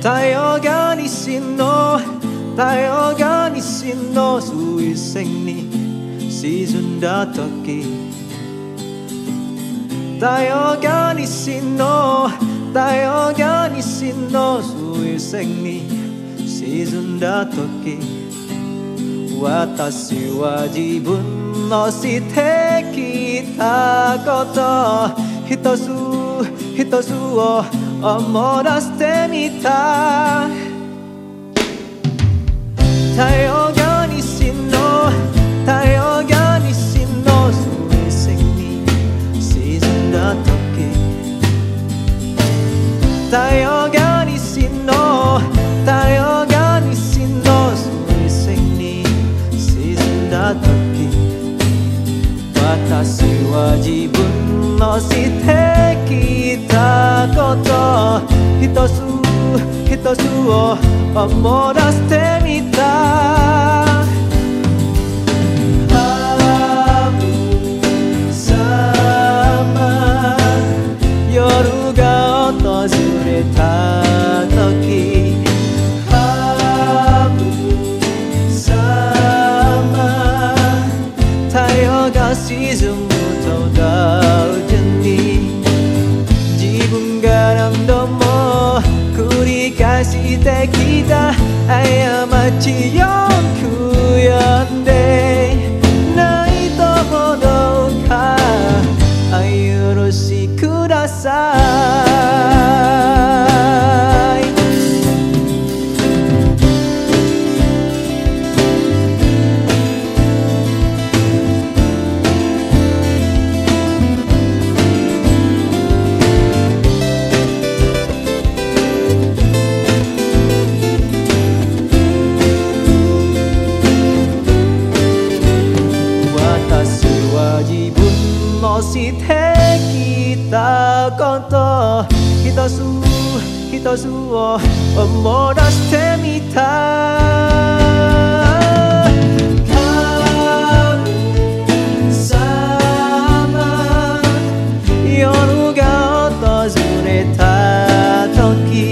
太陽が西の太陽が西の水星に沈んだ時。太陽が西の太陽が西の水星に沈んだ時。私は自分のしてきたこと。一つ一つを思い出してみた。太陽が西の太陽が西の水星に沈んだ時。太陽が西の太陽が西の水星に沈んだ時。私は自分のしてきた一つを思い出してみた。夜が訪れた時。太陽が沈む。してきた過ちよ。してきたこと一つ一つを思い出してみた。夜が訪れた時